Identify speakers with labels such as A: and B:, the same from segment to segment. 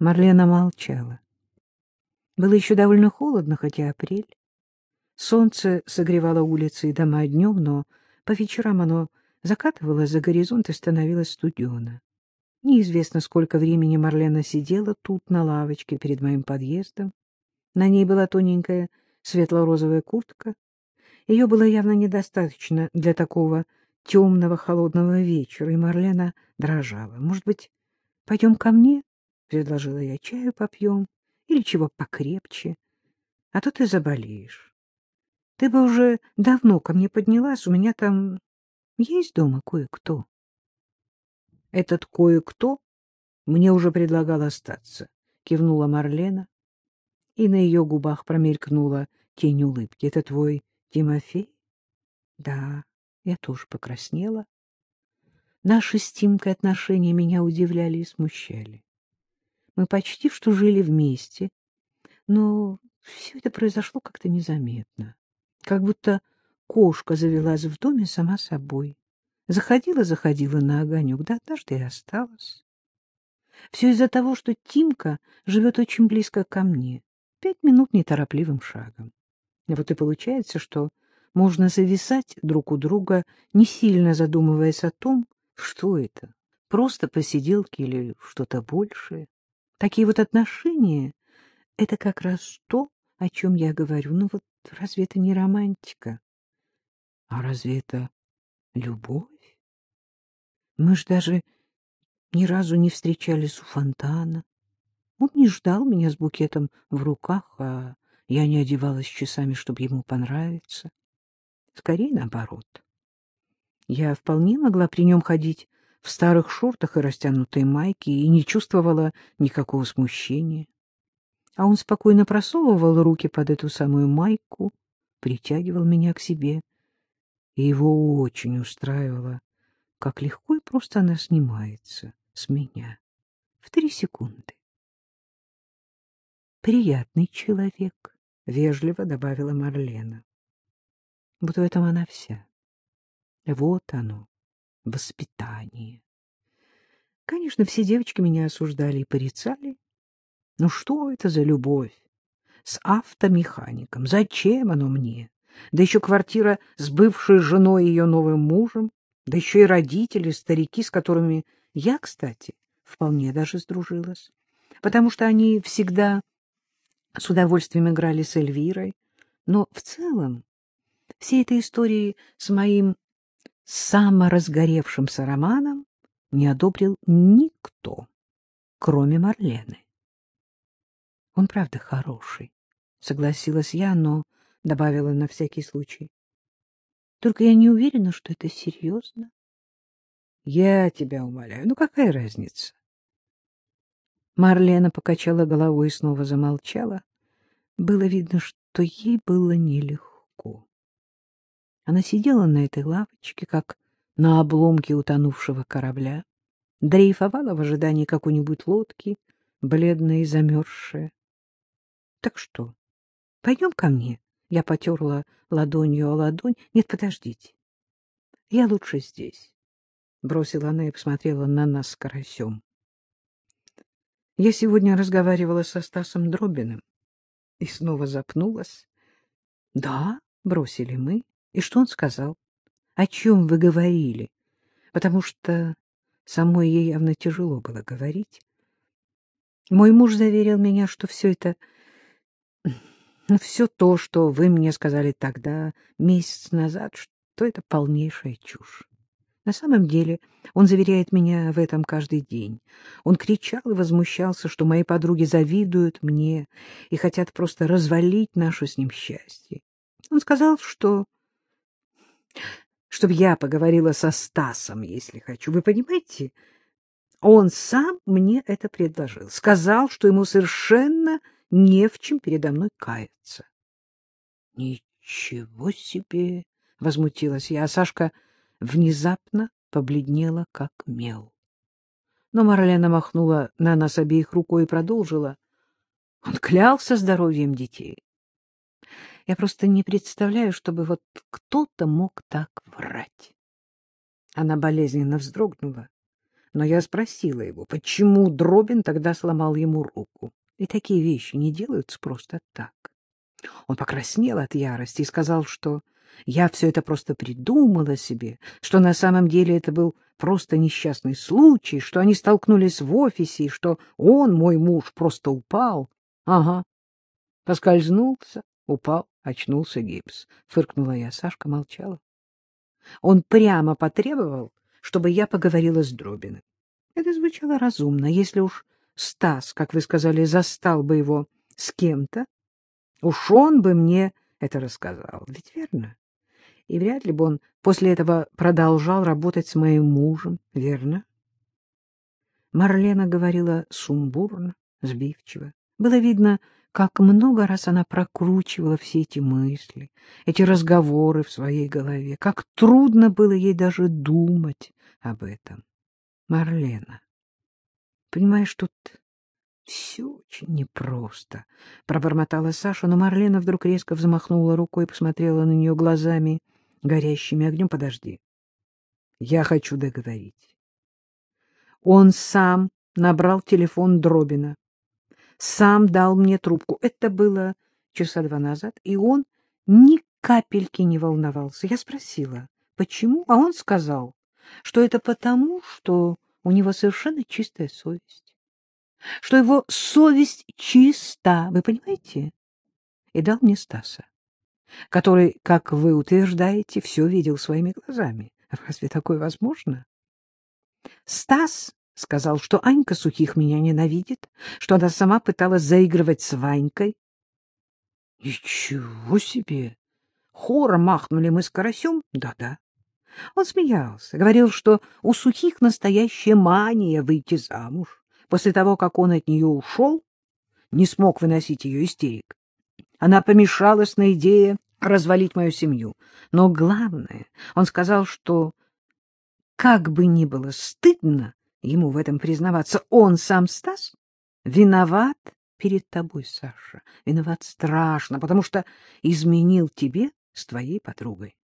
A: Марлена молчала. Было еще довольно холодно, хотя апрель. Солнце согревало улицы и дома днем, но по вечерам оно закатывалось за горизонт и становилось студено. Неизвестно, сколько времени Марлена сидела тут, на лавочке, перед моим подъездом. На ней была тоненькая светло-розовая куртка. Ее было явно недостаточно для такого темного холодного вечера, и Марлена дрожала. — Может быть, пойдем ко мне? — предложила я. — Чаю попьем или чего покрепче. А то ты заболеешь. Ты бы уже давно ко мне поднялась, у меня там есть дома кое-кто. Этот кое-кто мне уже предлагал остаться, — кивнула Марлена, и на ее губах промелькнула тень улыбки. — Это твой Тимофей? — Да, я тоже покраснела. Наши с Тимкой отношения меня удивляли и смущали. Мы почти что жили вместе, но все это произошло как-то незаметно, как будто кошка завелась в доме сама собой. Заходила-заходила на огонек, да однажды и осталась. Все из-за того, что Тимка живет очень близко ко мне, пять минут неторопливым шагом. Вот и получается, что можно зависать друг у друга, не сильно задумываясь о том, что это, просто посиделки или что-то большее. Такие вот отношения — это как раз то, о чем я говорю. Ну вот разве это не романтика? А разве это любовь? Мы ж даже ни разу не встречались у фонтана. Он не ждал меня с букетом в руках, а я не одевалась часами, чтобы ему понравиться. Скорее наоборот. Я вполне могла при нем ходить в старых шортах и растянутой майке и не чувствовала никакого смущения. А он спокойно просовывал руки под эту самую майку, притягивал меня к себе, и его очень устраивало, как легко и просто она снимается с меня в три секунды. «Приятный человек», — вежливо добавила Марлена. Вот в этом она вся. Вот оно, воспитание. Конечно, все девочки меня осуждали и порицали. Ну что это за любовь? С автомехаником. Зачем оно мне? Да еще квартира с бывшей женой и ее новым мужем. Да еще и родители, старики, с которыми я, кстати, вполне даже сдружилась. Потому что они всегда с удовольствием играли с Эльвирой. Но в целом всей этой истории с моим саморазгоревшимся романом не одобрил никто, кроме Марлены. Он правда хороший, согласилась я, но добавила на всякий случай. Только я не уверена, что это серьезно. Я тебя умоляю, ну какая разница? Марлена покачала головой и снова замолчала. Было видно, что ей было нелегко. Она сидела на этой лавочке, как на обломке утонувшего корабля, дрейфовала в ожидании какой-нибудь лодки, бледная и замерзшая. — Так что, пойдем ко мне? Я потерла ладонью о ладонь. — Нет, подождите. Я лучше здесь. Бросила она и посмотрела на нас с карасем. Я сегодня разговаривала со Стасом Дробиным и снова запнулась. — Да, — бросили мы. И что он сказал? О чем вы говорили? Потому что самой ей явно тяжело было говорить. Мой муж заверил меня, что все это... Ну, все то, что вы мне сказали тогда, месяц назад, что это полнейшая чушь. На самом деле он заверяет меня в этом каждый день. Он кричал и возмущался, что мои подруги завидуют мне и хотят просто развалить наше с ним счастье. Он сказал, что чтобы я поговорила со Стасом, если хочу. Вы понимаете? Он сам мне это предложил. Сказал, что ему совершенно не в чем передо мной каяться. — Ничего себе! — возмутилась я, а Сашка внезапно побледнела, как мел. Но Марлена махнула на нас обеих рукой и продолжила. Он клялся здоровьем детей. Я просто не представляю, чтобы вот кто-то мог так врать. Она болезненно вздрогнула. Но я спросила его, почему Дробин тогда сломал ему руку. И такие вещи не делаются просто так. Он покраснел от ярости и сказал, что я все это просто придумала себе, что на самом деле это был просто несчастный случай, что они столкнулись в офисе, и что он, мой муж, просто упал. Ага, поскользнулся, упал, очнулся гипс. Фыркнула я, Сашка молчала. Он прямо потребовал, чтобы я поговорила с Дробиным. Это звучало разумно. Если уж Стас, как вы сказали, застал бы его с кем-то, уж он бы мне это рассказал. Ведь верно? И вряд ли бы он после этого продолжал работать с моим мужем, верно? Марлена говорила сумбурно, сбивчиво. Было видно, как много раз она прокручивала все эти мысли, эти разговоры в своей голове, как трудно было ей даже думать об этом. Марлена, понимаешь, тут все очень непросто, — пробормотала Саша, но Марлена вдруг резко взмахнула рукой и посмотрела на нее глазами, горящими огнем. — Подожди, я хочу договорить. Он сам набрал телефон Дробина сам дал мне трубку. Это было часа два назад, и он ни капельки не волновался. Я спросила, почему, а он сказал, что это потому, что у него совершенно чистая совесть, что его совесть чиста, вы понимаете? И дал мне Стаса, который, как вы утверждаете, все видел своими глазами. Разве такое возможно? Стас — сказал, что Анька Сухих меня ненавидит, что она сама пыталась заигрывать с Ванькой. — Ничего себе! Хором махнули мы с Карасем? Да-да. Он смеялся, говорил, что у Сухих настоящая мания выйти замуж. После того, как он от нее ушел, не смог выносить ее истерик. Она помешалась на идее развалить мою семью. Но главное, он сказал, что как бы ни было стыдно, ему в этом признаваться. Он сам, Стас, виноват перед тобой, Саша. Виноват страшно, потому что изменил тебе с твоей подругой.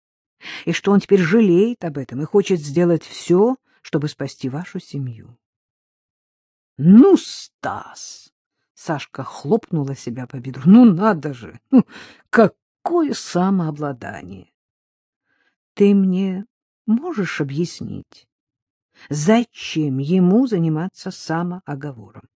A: И что он теперь жалеет об этом и хочет сделать все, чтобы спасти вашу семью. — Ну, Стас! — Сашка хлопнула себя по бедру. — Ну, надо же! Ну, какое самообладание! — Ты мне можешь объяснить, Зачем ему заниматься самооговором?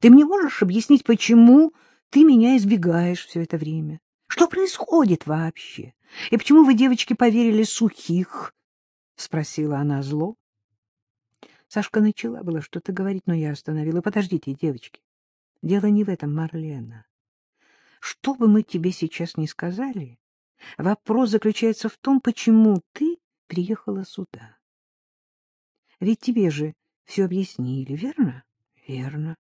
A: Ты мне можешь объяснить, почему ты меня избегаешь все это время? Что происходит вообще? И почему вы, девочки, поверили сухих? — спросила она зло. Сашка начала было что-то говорить, но я остановила. — Подождите, девочки, дело не в этом, Марлена. Что бы мы тебе сейчас ни сказали, вопрос заключается в том, почему ты приехала сюда. Ведь тебе же все объяснили, верно? Верно.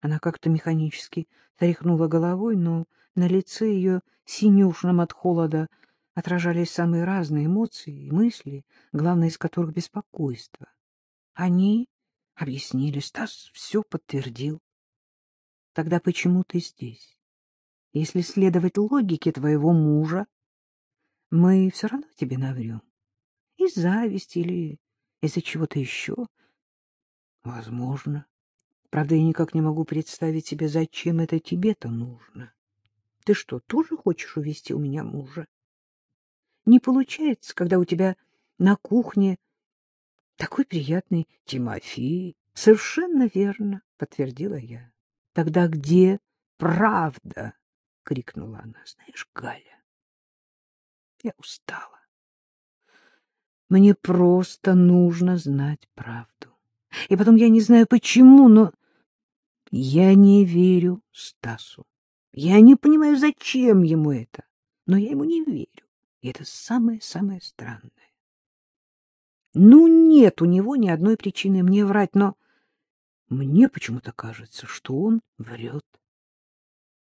A: Она как-то механически тряхнула головой, но на лице ее, синюшном от холода, отражались самые разные эмоции и мысли, главное из которых — беспокойство. Они объяснили, Стас все подтвердил. Тогда почему ты здесь? Если следовать логике твоего мужа, мы все равно тебе наврем. Из зависти или из-за чего-то еще? Возможно. Правда, я никак не могу представить себе, зачем это тебе-то нужно. Ты что, тоже хочешь увести у меня мужа? Не получается, когда у тебя на кухне такой приятный Тимофей. Совершенно верно, подтвердила я. Тогда где правда? крикнула она. Знаешь, Галя, я устала. Мне просто нужно знать правду. И потом я не знаю почему, но я не верю Стасу. Я не понимаю, зачем ему это, но я ему не верю. И это самое-самое странное. Ну, нет у него ни одной причины мне врать, но мне почему-то кажется, что он врет.